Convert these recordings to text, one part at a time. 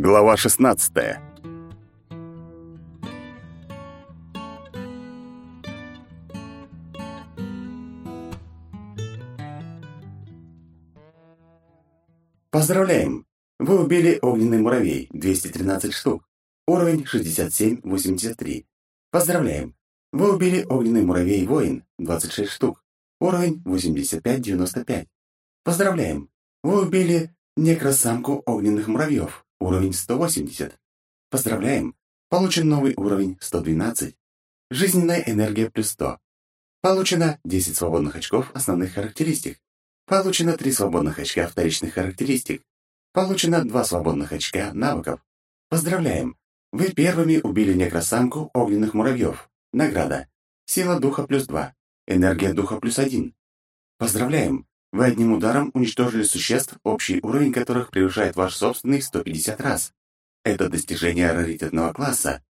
Глава 16. Поздравляем! Вы убили огненный муравей, 213 штук. Уровень 67-83. Поздравляем! Вы убили огненный муравей-воин, 26 штук. Уровень 85-95. Поздравляем! Вы убили некросамку огненных муравьев, уровень 180. Поздравляем! Получен новый уровень 112. Жизненная энергия плюс 100. Получено 10 свободных очков основных характеристик. Получено 3 свободных очка вторичных характеристик. Получено 2 свободных очка навыков. Поздравляем! Вы первыми убили некросамку огненных муравьев. Награда. Сила духа плюс 2. Энергия духа плюс 1. Поздравляем! Вы одним ударом уничтожили существ, общий уровень которых превышает ваш собственный 150 раз. Это достижение раритетного класса.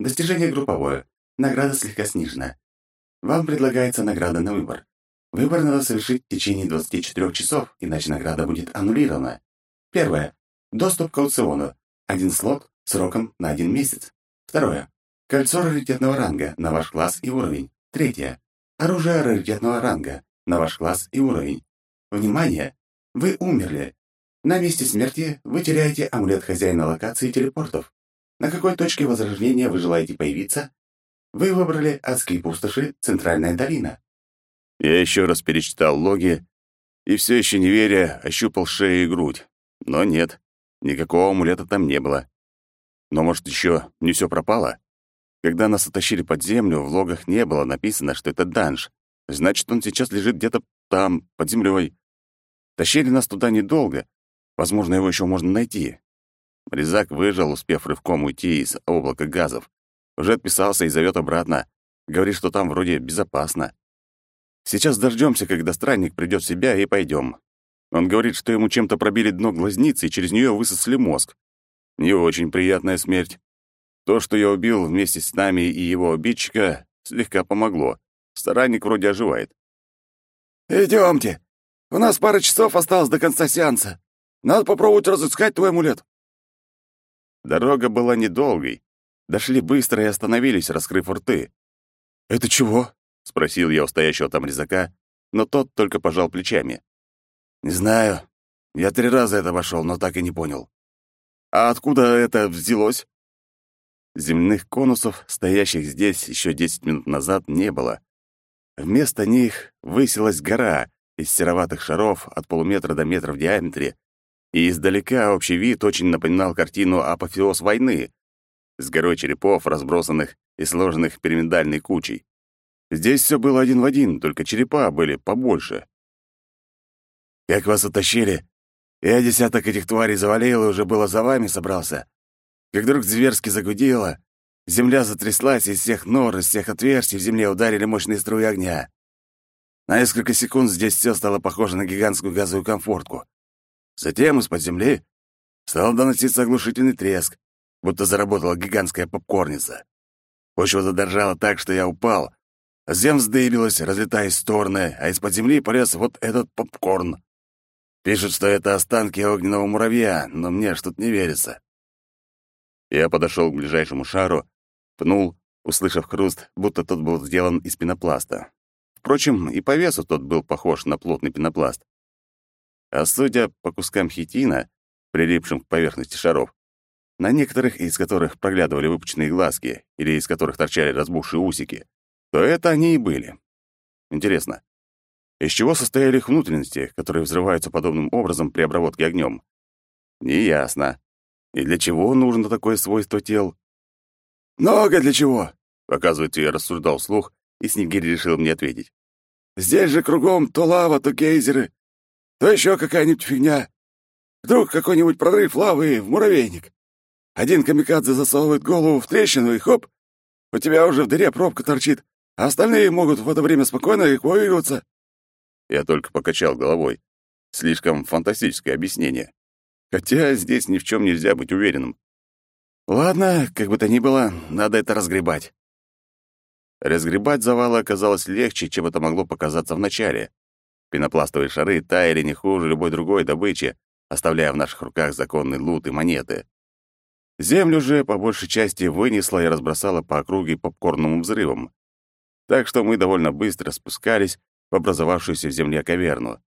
Достижение групповое. Награда слегка снижена. Вам предлагается награда на выбор. Выбор надо совершить в течение 24 часов, иначе награда будет аннулирована. Первое. Доступ к аукциону. Один слот сроком на один месяц. Второе. Кольцо раритетного ранга на ваш класс и уровень. Третье. Оружие раритетного ранга на ваш класс и уровень. Внимание! Вы умерли. На месте смерти вы теряете амулет хозяина локации телепортов. На какой точке возрождения вы желаете появиться? Вы выбрали адские пустоши Центральная долина. Я еще раз перечитал логи и все еще не веря ощупал шею и грудь. Но нет, никакого амулета там не было. Но, может, еще не все пропало? Когда нас оттащили под землю, в логах не было написано, что это данж. Значит, он сейчас лежит где-то там, под землей. Тащили нас туда недолго. Возможно, его еще можно найти. Резак выжил, успев рывком уйти из облака газов. Уже отписался и зовет обратно. Говорит, что там вроде безопасно. Сейчас дождемся, когда странник придет в себя, и пойдем. Он говорит, что ему чем-то пробили дно глазницы и через нее высосали мозг. Не очень приятная смерть. То, что я убил вместе с нами и его обидчика, слегка помогло. Странник вроде оживает. «Идемте. У нас пара часов осталось до конца сеанса. Надо попробовать разыскать твой амулет». Дорога была недолгой. Дошли быстро и остановились, раскрыв рты. «Это чего?» — спросил я у стоящего там резака, но тот только пожал плечами. «Не знаю. Я три раза это обошел, но так и не понял». «А откуда это взялось?» Земных конусов, стоящих здесь еще десять минут назад, не было. Вместо них высилась гора, из сероватых шаров от полуметра до метра в диаметре, и издалека общий вид очень напоминал картину «Апофеоз войны» с горой черепов, разбросанных и сложенных пирамидальной кучей. Здесь все было один в один, только черепа были побольше. «Как вас утащили? Я десяток этих тварей завалил и уже было за вами собрался. Как вдруг зверски загудело, земля затряслась, из всех нор, из всех отверстий в земле ударили мощные струи огня. На несколько секунд здесь все стало похоже на гигантскую газовую комфортку. Затем из-под земли стал доноситься оглушительный треск, будто заработала гигантская попкорница. Почва задрожала так, что я упал. Земля вздыбилась, разлетаясь в стороны, а из-под земли полез вот этот попкорн. Пишут, что это останки огненного муравья, но мне что-то не верится. Я подошел к ближайшему шару, пнул, услышав хруст, будто тот был сделан из пенопласта. Впрочем, и по весу тот был похож на плотный пенопласт. А судя по кускам хитина, прилипшим к поверхности шаров, на некоторых из которых проглядывали выпученные глазки или из которых торчали разбухшие усики, то это они и были. Интересно, из чего состояли их внутренности, которые взрываются подобным образом при обработке огнем? Неясно. И для чего нужно такое свойство тел? «Много для чего!» Оказывается, я рассуждал вслух, и Снегирь решил мне ответить. «Здесь же кругом то лава, то гейзеры, то еще какая-нибудь фигня. Вдруг какой-нибудь прорыв лавы в муравейник. Один камикадзе засовывает голову в трещину, и хоп, у тебя уже в дыре пробка торчит, а остальные могут в это время спокойно эвакуироваться». Я только покачал головой. Слишком фантастическое объяснение. Хотя здесь ни в чем нельзя быть уверенным. Ладно, как бы то ни было, надо это разгребать. Разгребать завалы оказалось легче, чем это могло показаться вначале. Пенопластовые шары таяли не хуже любой другой добычи, оставляя в наших руках законный лут и монеты. Землю же по большей части вынесла и разбросала по округе попкорным взрывом. Так что мы довольно быстро спускались в образовавшуюся в земле каверну.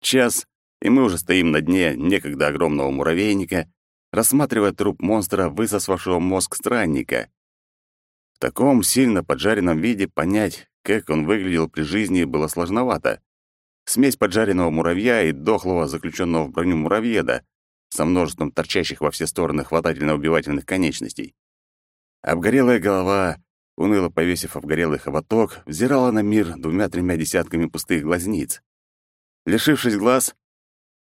Час, и мы уже стоим на дне некогда огромного муравейника, рассматривая труп монстра, высосавшего мозг странника. В таком сильно поджаренном виде понять, как он выглядел при жизни, было сложновато. Смесь поджаренного муравья и дохлого, заключенного в броню муравьеда, со множеством торчащих во все стороны хватательно-убивательных конечностей. Обгорелая голова, уныло повесив обгорелый хоботок, взирала на мир двумя-тремя десятками пустых глазниц. Лишившись глаз,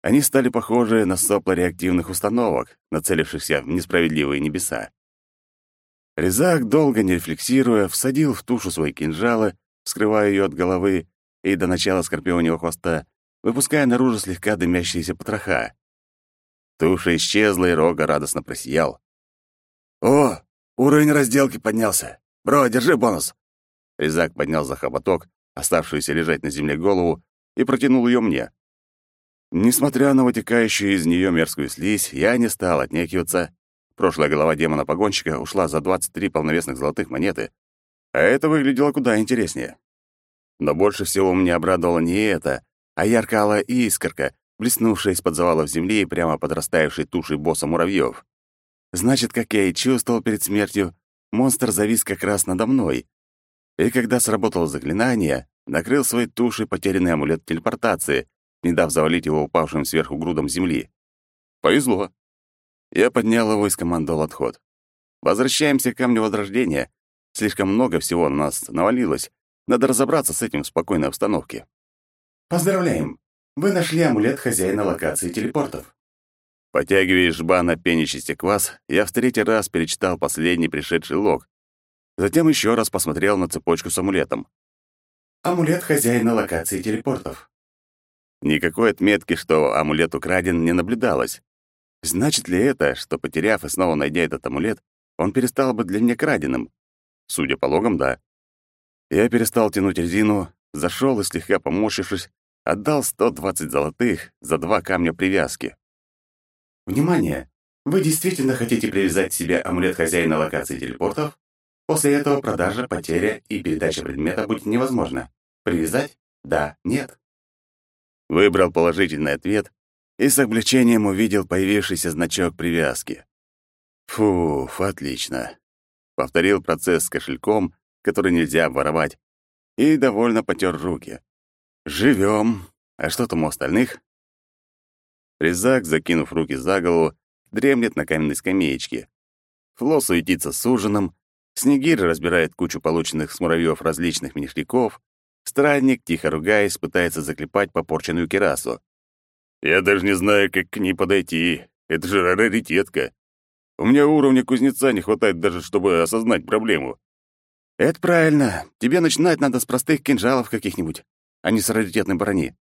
они стали похожи на сопла реактивных установок, нацелившихся в несправедливые небеса. Резак, долго не рефлексируя, всадил в тушу свои кинжалы, скрывая ее от головы и до начала скорпионего хвоста, выпуская наружу слегка дымящиеся потроха. Туша исчезла, и Рога радостно просиял. «О, уровень разделки поднялся! Бро, держи бонус!» Резак поднял за хоботок, оставшуюся лежать на земле голову, и протянул ее мне. Несмотря на вытекающую из нее мерзкую слизь, я не стал отнекиваться. Прошлая голова демона-погонщика ушла за 23 полновесных золотых монеты, а это выглядело куда интереснее. Но больше всего меня обрадовало не это, а яркая искорка, блеснувшая из-под завалов земли и прямо подрастающей тушей босса муравьев. Значит, как я и чувствовал перед смертью, монстр завис как раз надо мной. И когда сработало заклинание, накрыл своей тушей потерянный амулет телепортации, не дав завалить его упавшим сверху грудом земли. Повезло. Я поднял его и скомандовал отход. Возвращаемся к камню Возрождения. Слишком много всего на нас навалилось. Надо разобраться с этим в спокойной обстановке. Поздравляем! Вы нашли амулет хозяина локации телепортов. Потягивая жбана пенящийся квас, я в третий раз перечитал последний пришедший лог. Затем еще раз посмотрел на цепочку с амулетом. Амулет хозяина локации телепортов. Никакой отметки, что амулет украден, не наблюдалось. Значит ли это, что, потеряв и снова найдя этот амулет, он перестал быть для меня краденым? Судя по логам, да. Я перестал тянуть резину, зашел и, слегка поморщившись, Отдал 120 золотых за два камня привязки. Внимание! Вы действительно хотите привязать к себе амулет хозяина локации телепортов? После этого продажа, потеря и передача предмета будет невозможна. Привязать? Да, нет. Выбрал положительный ответ и с облегчением увидел появившийся значок привязки. Фуф, отлично. Повторил процесс с кошельком, который нельзя воровать, и довольно потер руки. Живем. А что там у остальных? Резак, закинув руки за голову, дремлет на каменной скамеечке. Фло суетится с ужином, Снегирь разбирает кучу полученных с муравьев различных ништяков, странник, тихо ругаясь, пытается заклепать попорченную керасу. Я даже не знаю, как к ней подойти. Это же раритетка. У меня уровня кузнеца не хватает даже, чтобы осознать проблему. Это правильно. Тебе начинать надо с простых кинжалов каких-нибудь а не с раритетной брони.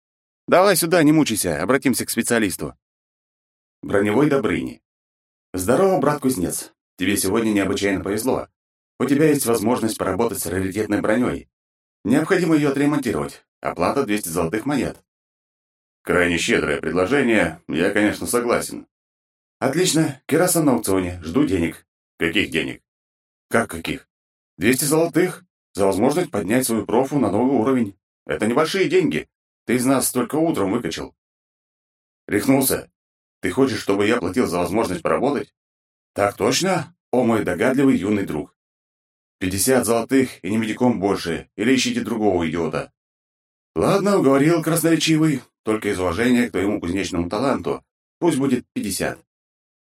Давай сюда, не мучайся, обратимся к специалисту. Броневой Добрыни. Здорово, брат-кузнец. Тебе сегодня необычайно повезло. У тебя есть возможность поработать с раритетной броней. Необходимо ее отремонтировать. Оплата 200 золотых монет. Крайне щедрое предложение, я, конечно, согласен. Отлично, кераса на аукционе, жду денег. Каких денег? Как каких? 200 золотых за возможность поднять свою профу на новый уровень. Это небольшие деньги. Ты из нас только утром выкачал. Рехнулся. Ты хочешь, чтобы я платил за возможность поработать? Так точно, о мой догадливый юный друг. Пятьдесят золотых и не медиком больше, или ищите другого идиота. Ладно, уговорил красноречивый, только из уважения к твоему кузнечному таланту. Пусть будет пятьдесят.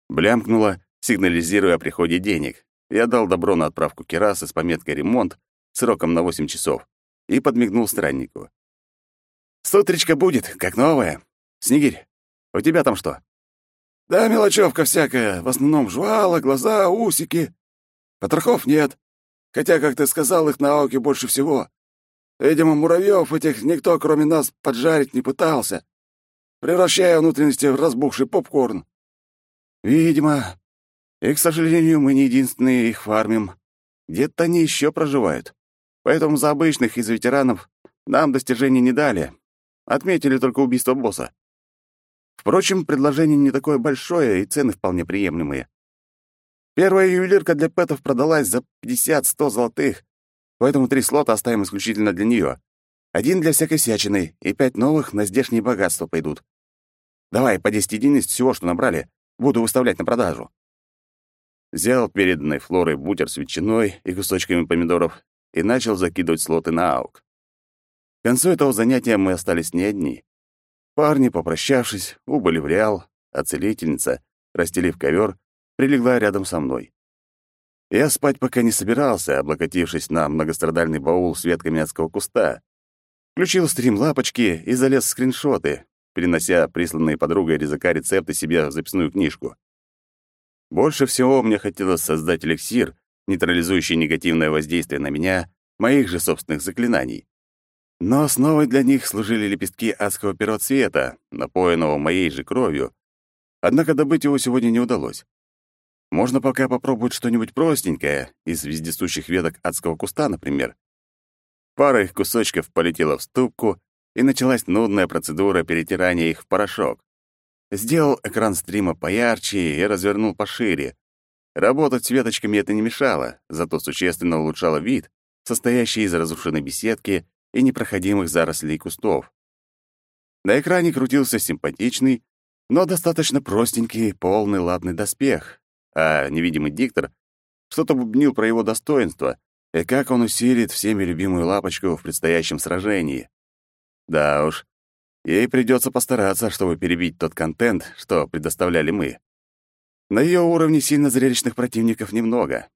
Блямкнула, сигнализируя о приходе денег. Я дал добро на отправку керасы с пометкой «Ремонт» сроком на восемь часов и подмигнул страннику. «Сутречка будет, как новая. Снегирь, у тебя там что?» «Да мелочевка всякая, в основном жвала, глаза, усики. Потрохов нет, хотя, как ты сказал, их на ауке больше всего. Видимо, муравьев этих никто, кроме нас, поджарить не пытался, превращая внутренности в разбухший попкорн». «Видимо. И, к сожалению, мы не единственные их фармим. Где-то они еще проживают. Поэтому за обычных из ветеранов нам достижений не дали. Отметили только убийство босса. Впрочем, предложение не такое большое, и цены вполне приемлемые. Первая ювелирка для пэтов продалась за 50-100 золотых, поэтому три слота оставим исключительно для нее. Один для всякой всячины, и пять новых на здешние богатства пойдут. Давай по 10 единиц всего, что набрали, буду выставлять на продажу. Взял переданный Флорой бутер с ветчиной и кусочками помидоров и начал закидывать слоты на аук. К концу этого занятия мы остались не одни. Парни, попрощавшись, убыли в Реал, а целительница, расстелив ковер, прилегла рядом со мной. Я спать пока не собирался, облокотившись на многострадальный баул с ветками адского куста. Включил стрим лапочки и залез в скриншоты, перенося присланные подругой резака рецепты себе в записную книжку. Больше всего мне хотелось создать эликсир, нейтрализующий негативное воздействие на меня, моих же собственных заклинаний. Но основой для них служили лепестки адского первоцвета, напоенного моей же кровью. Однако добыть его сегодня не удалось. Можно пока попробовать что-нибудь простенькое, из вездесущих веток адского куста, например. Пара их кусочков полетела в ступку, и началась нудная процедура перетирания их в порошок. Сделал экран стрима поярче и развернул пошире. Работать с веточками это не мешало, зато существенно улучшало вид, состоящий из разрушенной беседки и непроходимых зарослей кустов. На экране крутился симпатичный, но достаточно простенький, полный ладный доспех, а невидимый диктор что-то бубнил про его достоинство и как он усилит всеми любимую лапочку в предстоящем сражении. Да уж, ей придется постараться, чтобы перебить тот контент, что предоставляли мы. На ее уровне сильно зрелищных противников немного.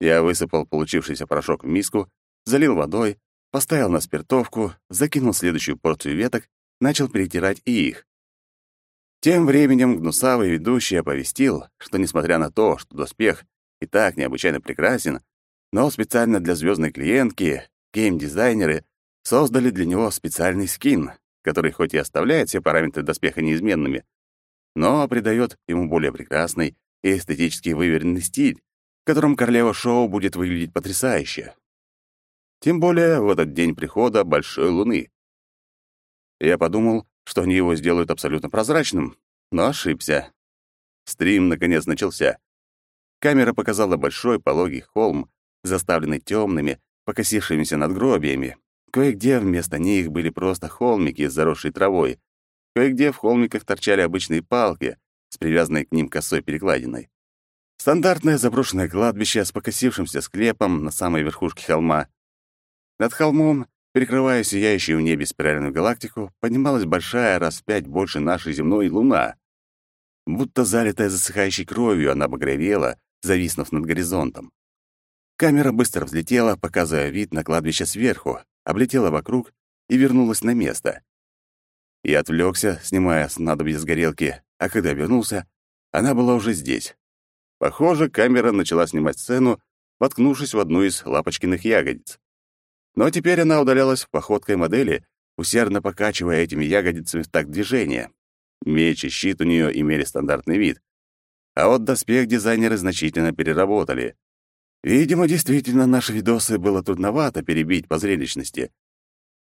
Я высыпал получившийся порошок в миску, залил водой, поставил на спиртовку, закинул следующую порцию веток, начал перетирать и их. Тем временем гнусавый ведущий оповестил, что, несмотря на то, что доспех и так необычайно прекрасен, но специально для звездной клиентки гейм-дизайнеры создали для него специальный скин, который хоть и оставляет все параметры доспеха неизменными, но придает ему более прекрасный и эстетически выверенный стиль, в котором королева шоу будет выглядеть потрясающе. Тем более в этот день прихода Большой Луны. Я подумал, что они его сделают абсолютно прозрачным, но ошибся. Стрим, наконец, начался. Камера показала большой пологий холм, заставленный темными, покосившимися надгробиями. Кое-где вместо них были просто холмики с заросшей травой. Кое-где в холмиках торчали обычные палки с привязанной к ним косой перекладиной. Стандартное заброшенное кладбище с покосившимся склепом на самой верхушке холма. Над холмом Перекрывая сияющую в небе спиральную галактику, поднималась большая, раз в пять больше нашей земной луна. Будто залитая засыхающей кровью, она багровела, зависнув над горизонтом. Камера быстро взлетела, показывая вид на кладбище сверху, облетела вокруг и вернулась на место. Я отвлекся, снимая снадобье с горелки, а когда вернулся, она была уже здесь. Похоже, камера начала снимать сцену, воткнувшись в одну из лапочкиных ягодиц. Но теперь она удалялась походкой модели, усердно покачивая этими ягодицами в такт движения. Меч и щит у нее имели стандартный вид. А вот доспех дизайнеры значительно переработали. Видимо, действительно, наши видосы было трудновато перебить по зрелищности.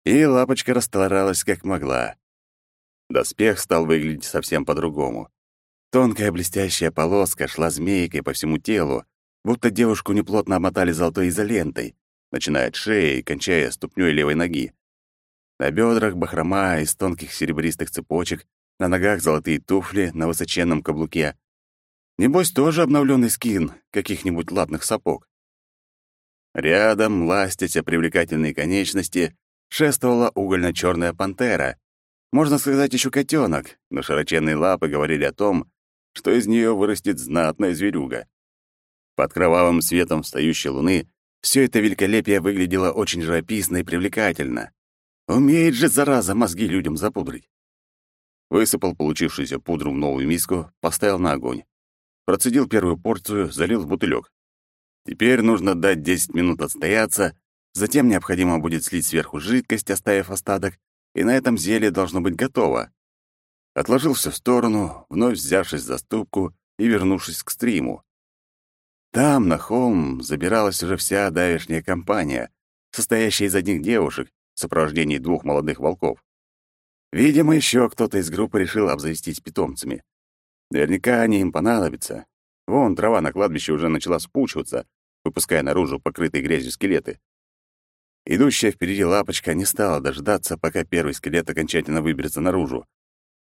И лапочка расстаралась как могла. Доспех стал выглядеть совсем по-другому. Тонкая блестящая полоска шла змейкой по всему телу, будто девушку неплотно обмотали золотой изолентой начиная от шеи и кончая ступнёй левой ноги. На бедрах бахрома из тонких серебристых цепочек, на ногах золотые туфли на высоченном каблуке. Небось, тоже обновленный скин каких-нибудь латных сапог. Рядом, ластясь о привлекательные конечности, шествовала угольно черная пантера. Можно сказать, еще котенок, но широченные лапы говорили о том, что из нее вырастет знатная зверюга. Под кровавым светом встающей луны все это великолепие выглядело очень живописно и привлекательно. Умеет же, зараза, мозги людям запудрить. Высыпал получившуюся пудру в новую миску, поставил на огонь. Процедил первую порцию, залил в бутылек. Теперь нужно дать 10 минут отстояться, затем необходимо будет слить сверху жидкость, оставив остаток, и на этом зелье должно быть готово. Отложил все в сторону, вновь взявшись за ступку и вернувшись к стриму. Там, на холм, забиралась уже вся давешняя компания, состоящая из одних девушек в сопровождении двух молодых волков. Видимо, еще кто-то из группы решил обзавестись питомцами. Наверняка они им понадобятся. Вон трава на кладбище уже начала спучиваться, выпуская наружу покрытые грязью скелеты. Идущая впереди лапочка не стала дождаться, пока первый скелет окончательно выберется наружу.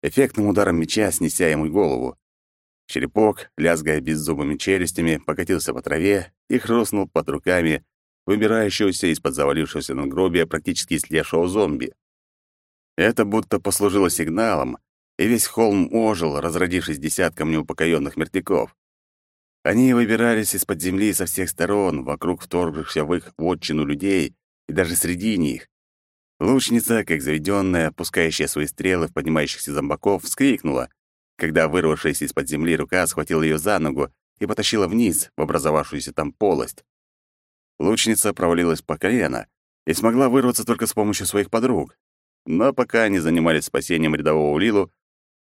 Эффектным ударом меча снеся ему голову. Черепок, лязгая беззубыми челюстями, покатился по траве и хрустнул под руками выбирающегося из-под завалившегося надгробия практически слевшего зомби. Это будто послужило сигналом, и весь холм ожил, разродившись десятком неупокоенных мертвяков. Они выбирались из-под земли со всех сторон, вокруг вторгшихся в их вотчину людей и даже среди них. Лучница, как заведенная, пускающая свои стрелы в поднимающихся зомбаков, вскрикнула, когда вырвавшаяся из-под земли рука схватила ее за ногу и потащила вниз в образовавшуюся там полость. Лучница провалилась по колено и смогла вырваться только с помощью своих подруг. Но пока они занимались спасением рядового Лилу,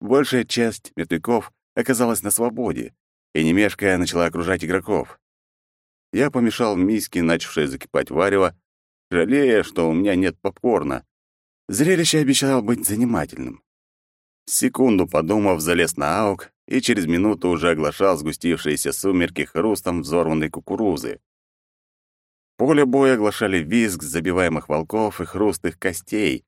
большая часть мертвяков оказалась на свободе, и, не мешкая, начала окружать игроков. Я помешал миске, начавшее закипать варево, жалея, что у меня нет попкорна. Зрелище обещало быть занимательным. Секунду подумав, залез на аук и через минуту уже оглашал сгустившиеся сумерки хрустом взорванной кукурузы. Поле боя оглашали визг забиваемых волков и хруст их костей.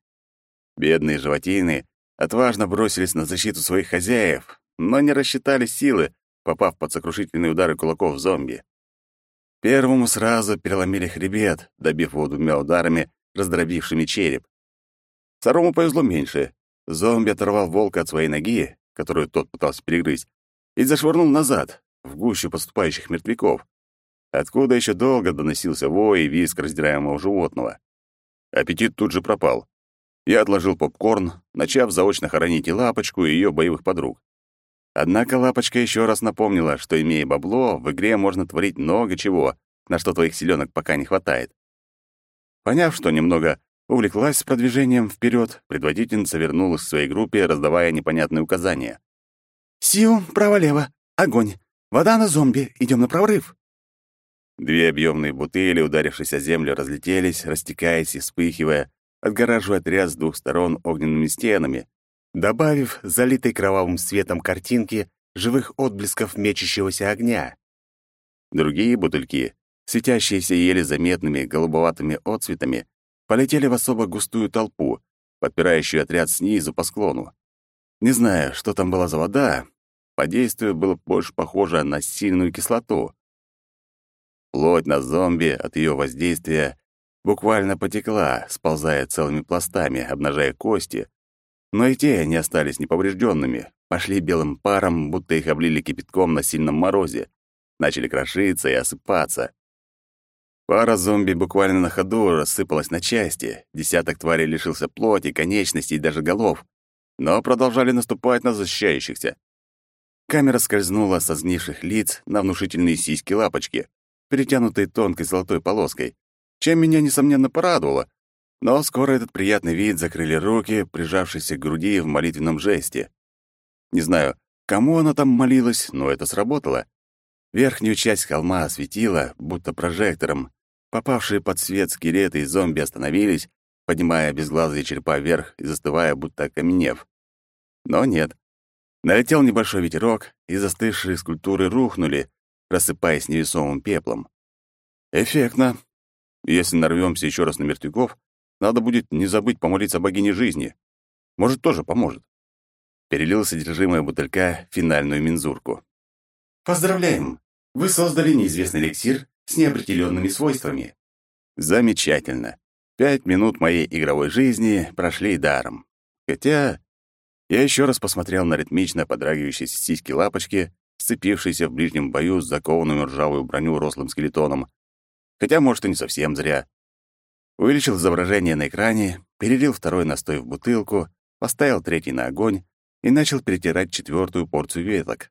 Бедные животины отважно бросились на защиту своих хозяев, но не рассчитали силы, попав под сокрушительные удары кулаков зомби. Первому сразу переломили хребет, добив его двумя ударами, раздробившими череп. Второму повезло меньше. Зомби оторвал волка от своей ноги, которую тот пытался перегрызть, и зашвырнул назад, в гущу поступающих мертвяков, откуда еще долго доносился вой и визг раздираемого животного. Аппетит тут же пропал. Я отложил попкорн, начав заочно хоронить и Лапочку, и ее боевых подруг. Однако Лапочка еще раз напомнила, что, имея бабло, в игре можно творить много чего, на что твоих силёнок пока не хватает. Поняв, что немного увлеклась продвижением вперед, предводительница вернулась к своей группе, раздавая непонятные указания. «Сиу, право-лево, огонь, вода на зомби, идем на прорыв». Две объемные бутыли, ударившись о землю, разлетелись, растекаясь и вспыхивая, отгораживая отряд с двух сторон огненными стенами, добавив залитой кровавым светом картинки живых отблесков мечущегося огня. Другие бутыльки, светящиеся еле заметными голубоватыми отцветами, полетели в особо густую толпу, подпирающую отряд снизу по склону. Не знаю, что там была за вода, по действию было больше похоже на сильную кислоту. Плоть на зомби от ее воздействия буквально потекла, сползая целыми пластами, обнажая кости, но и те не остались неповрежденными, пошли белым паром, будто их облили кипятком на сильном морозе, начали крошиться и осыпаться. Пара зомби буквально на ходу рассыпалась на части, десяток тварей лишился плоти, конечностей и даже голов, но продолжали наступать на защищающихся. Камера скользнула со сгнивших лиц на внушительные сиськи-лапочки, перетянутые тонкой золотой полоской, чем меня, несомненно, порадовало, но скоро этот приятный вид закрыли руки, прижавшиеся к груди в молитвенном жесте. Не знаю, кому она там молилась, но это сработало. Верхнюю часть холма осветила, будто прожектором. Попавшие под свет скелеты и зомби остановились, поднимая безглазые черепа вверх и застывая, будто окаменев. Но нет. Налетел небольшой ветерок, и застывшие скульптуры рухнули, рассыпаясь невесомым пеплом. Эффектно. Если нарвемся еще раз на мертвяков, надо будет не забыть помолиться богине жизни. Может, тоже поможет. Перелил содержимое бутылька в финальную мензурку. Поздравляем! Вы создали неизвестный эликсир с неопределенными свойствами. Замечательно. Пять минут моей игровой жизни прошли даром. Хотя я еще раз посмотрел на ритмично подрагивающиеся сиськи лапочки, сцепившиеся в ближнем бою с закованным ржавую броню рослым скелетоном. Хотя, может, и не совсем зря увеличил изображение на экране, перелил второй настой в бутылку, поставил третий на огонь и начал перетирать четвертую порцию веток.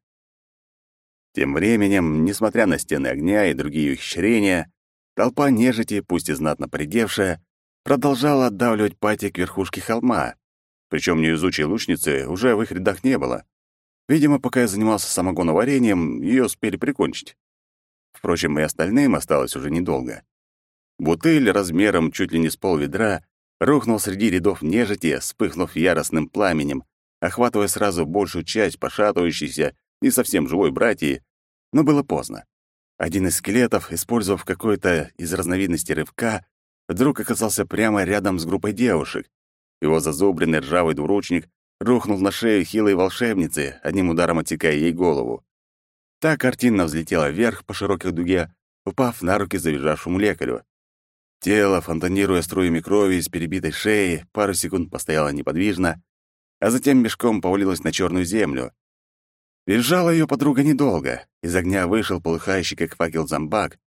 Тем временем, несмотря на стены огня и другие ухищрения, толпа нежити, пусть и знатно придевшая, продолжала отдавливать пати к верхушке холма. Причем неизучей лучницы уже в их рядах не было. Видимо, пока я занимался самогоноварением, ее успели прикончить. Впрочем, и остальным осталось уже недолго. Бутыль размером чуть ли не с полведра рухнул среди рядов нежити, вспыхнув яростным пламенем, охватывая сразу большую часть пошатывающейся, не совсем живой братьи, но было поздно. Один из скелетов, использовав какой-то из разновидностей рывка, вдруг оказался прямо рядом с группой девушек. Его зазубренный ржавый двуручник рухнул на шею хилой волшебницы, одним ударом отсекая ей голову. Та картинно взлетела вверх по широкой дуге, упав на руки завизжавшему лекарю. Тело, фонтанируя струями крови из перебитой шеи, пару секунд постояло неподвижно, а затем мешком повалилось на черную землю. Визжала ее подруга недолго. Из огня вышел полыхающий, как факел, зомбак,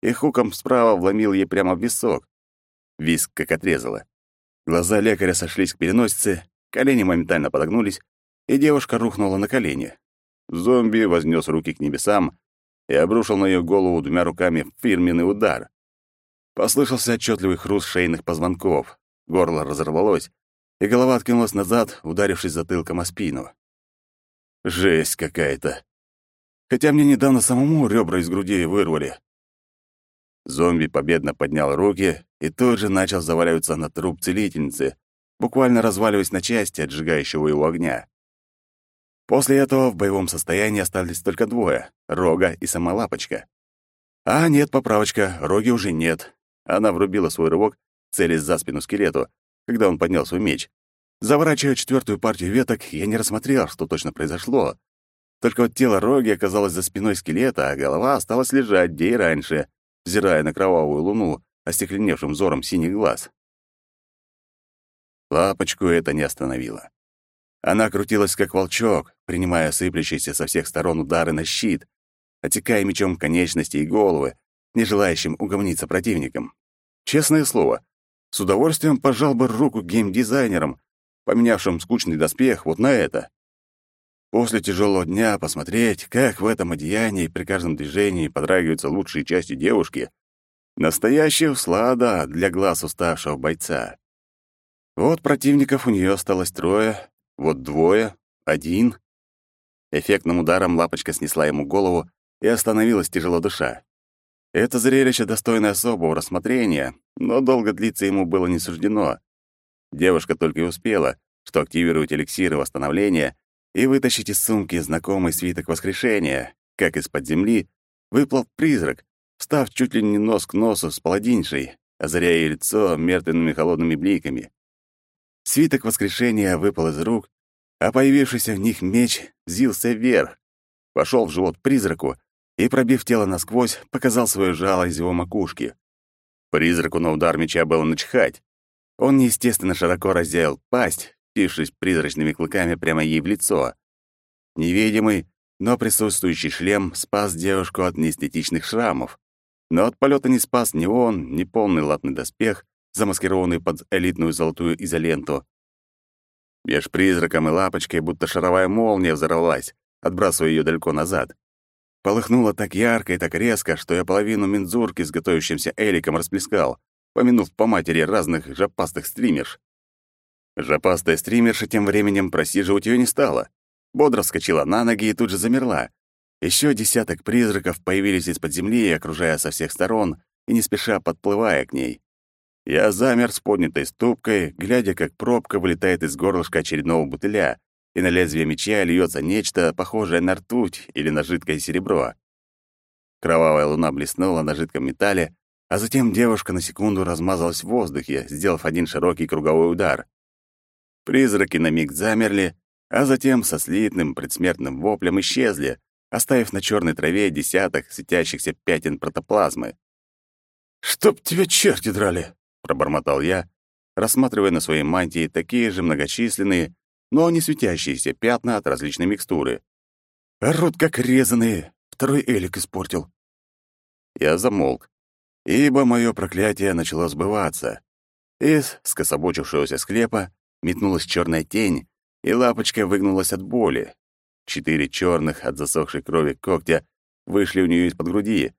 и хуком справа вломил ей прямо в висок. Виск как отрезало. Глаза лекаря сошлись к переносице, колени моментально подогнулись, и девушка рухнула на колени. Зомби вознес руки к небесам и обрушил на ее голову двумя руками фирменный удар. Послышался отчетливый хруст шейных позвонков, горло разорвалось, и голова откинулась назад, ударившись затылком о спину. Жесть какая-то. Хотя мне недавно самому ребра из груди вырвали. Зомби победно поднял руки и тут же начал заваливаться на труп целительницы, буквально разваливаясь на части от сжигающего его огня. После этого в боевом состоянии остались только двое — Рога и сама Лапочка. А нет, поправочка, Роги уже нет. Она врубила свой рывок, целясь за спину скелету, когда он поднял свой меч. Заворачивая четвертую партию веток, я не рассмотрел, что точно произошло. Только вот тело Роги оказалось за спиной скелета, а голова осталась лежать, где и раньше, взирая на кровавую луну, остекленевшим взором синих глаз. Лапочку это не остановило. Она крутилась, как волчок, принимая сыплющиеся со всех сторон удары на щит, отекая мечом конечности и головы, не желающим угомониться противникам. Честное слово, с удовольствием пожал бы руку геймдизайнерам, поменявшим скучный доспех вот на это. После тяжелого дня посмотреть, как в этом одеянии при каждом движении подрагиваются лучшие части девушки, настоящая услада для глаз уставшего бойца. Вот противников у нее осталось трое, вот двое, один. Эффектным ударом лапочка снесла ему голову и остановилась тяжело дыша. Это зрелище достойно особого рассмотрения, но долго длиться ему было не суждено. Девушка только и успела, что активировать эликсиры восстановления и вытащить из сумки знакомый свиток воскрешения, как из-под земли выплыл призрак, став чуть ли не нос к носу с паладиншей, озаряя лицо мертвенными холодными бликами. Свиток воскрешения выпал из рук, а появившийся в них меч взился вверх, вошел в живот призраку и, пробив тело насквозь, показал свое жало из его макушки. Призраку на удар меча было начхать. Он неестественно широко разделил пасть, впившись призрачными клыками прямо ей в лицо. Невидимый, но присутствующий шлем спас девушку от неэстетичных шрамов. Но от полета не спас ни он, ни полный латный доспех, замаскированный под элитную золотую изоленту. Меж призраком и лапочкой будто шаровая молния взорвалась, отбрасывая ее далеко назад. Полыхнуло так ярко и так резко, что я половину мензурки с готовящимся Эликом расплескал, помянув по матери разных жопастых стримерш. Жопастая стримерша тем временем просиживать ее не стала. Бодро вскочила на ноги и тут же замерла. Еще десяток призраков появились из-под земли, окружая со всех сторон и не спеша подплывая к ней. Я замер с поднятой ступкой, глядя, как пробка вылетает из горлышка очередного бутыля, и на лезвие меча льется нечто похожее на ртуть или на жидкое серебро. Кровавая луна блеснула на жидком металле, а затем девушка на секунду размазалась в воздухе, сделав один широкий круговой удар. Призраки на миг замерли, а затем со слитным предсмертным воплем исчезли, оставив на черной траве десяток светящихся пятен протоплазмы. «Чтоб тебя черти драли!» — пробормотал я, рассматривая на своей мантии такие же многочисленные, но не светящиеся пятна от различной микстуры. «Рот как резаные! Второй элик испортил!» Я замолк, ибо мое проклятие начало сбываться. Из скособочившегося склепа метнулась черная тень, и лапочка выгнулась от боли. Четыре черных от засохшей крови когтя вышли у нее из-под груди,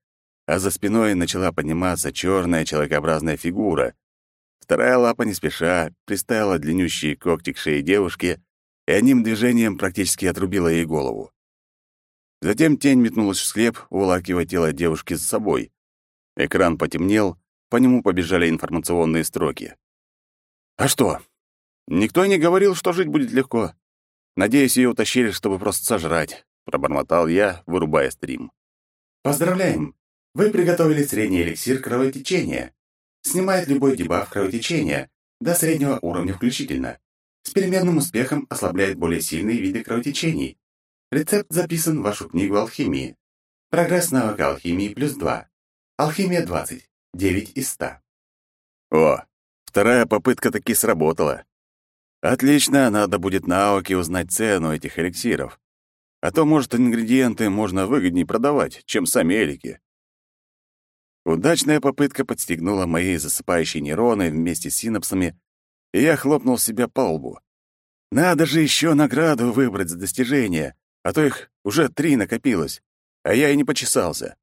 а за спиной начала подниматься черная человекообразная фигура, Вторая лапа не спеша приставила длиннющие когти к шее девушки и одним движением практически отрубила ей голову. Затем тень метнулась в склеп, уволакивая тело девушки за собой. Экран потемнел, по нему побежали информационные строки. «А что? Никто не говорил, что жить будет легко. Надеюсь, ее утащили, чтобы просто сожрать», — пробормотал я, вырубая стрим. Поздравляем! Вы приготовили средний эликсир кровотечения. Снимает любой дебаф кровотечения, до среднего уровня включительно. С переменным успехом ослабляет более сильные виды кровотечений. Рецепт записан в вашу книгу алхимии. Прогресс навыка алхимии плюс 2. Алхимия 20. 9 из 100. О, вторая попытка таки сработала. Отлично, надо будет на Аоке узнать цену этих эликсиров. А то, может, ингредиенты можно выгоднее продавать, чем сами элики. Удачная попытка подстегнула мои засыпающие нейроны вместе с синапсами, и я хлопнул себя по лбу. Надо же еще награду выбрать за достижение, а то их уже три накопилось, а я и не почесался.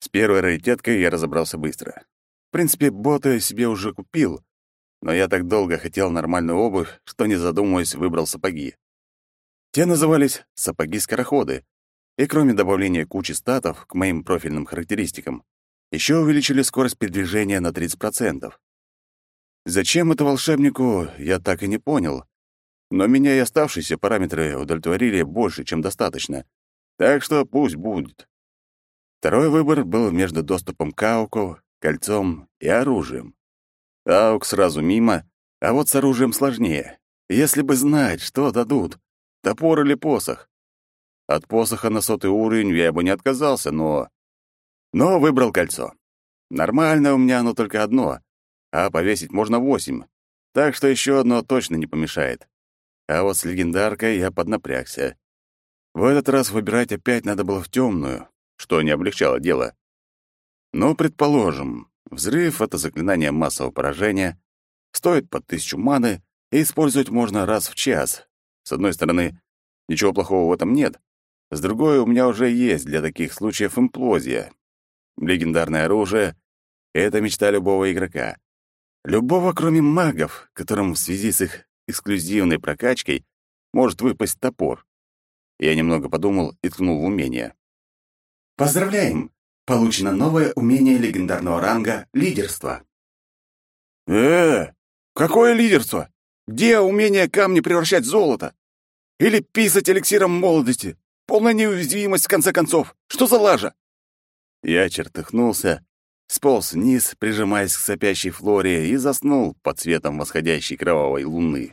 С первой раритеткой я разобрался быстро. В принципе, бота я себе уже купил, но я так долго хотел нормальную обувь, что, не задумываясь, выбрал сапоги. Те назывались «сапоги-скороходы», и кроме добавления кучи статов к моим профильным характеристикам, еще увеличили скорость передвижения на 30%. Зачем это волшебнику, я так и не понял. Но меня и оставшиеся параметры удовлетворили больше, чем достаточно. Так что пусть будет. Второй выбор был между доступом к ауку, кольцом и оружием. Аук сразу мимо, а вот с оружием сложнее. Если бы знать, что дадут, топор или посох. От посоха на сотый уровень я бы не отказался, но... Но выбрал кольцо. Нормально у меня оно только одно, а повесить можно восемь, так что еще одно точно не помешает. А вот с легендаркой я поднапрягся. В этот раз выбирать опять надо было в темную, что не облегчало дело. Но, предположим, взрыв — это заклинание массового поражения, стоит под тысячу маны и использовать можно раз в час. С одной стороны, ничего плохого в этом нет. С другой, у меня уже есть для таких случаев имплозия. Легендарное оружие — это мечта любого игрока. Любого, кроме магов, которым в связи с их эксклюзивной прокачкой может выпасть топор. Я немного подумал и ткнул в умение. Поздравляем! Получено новое умение легендарного ранга «Лидерство». Э, какое лидерство? Где умение камни превращать в золото? Или писать эликсиром молодости? Полная неуязвимость, в конце концов. Что за лажа? Я чертыхнулся, сполз вниз, прижимаясь к сопящей флоре, и заснул под светом восходящей кровавой луны.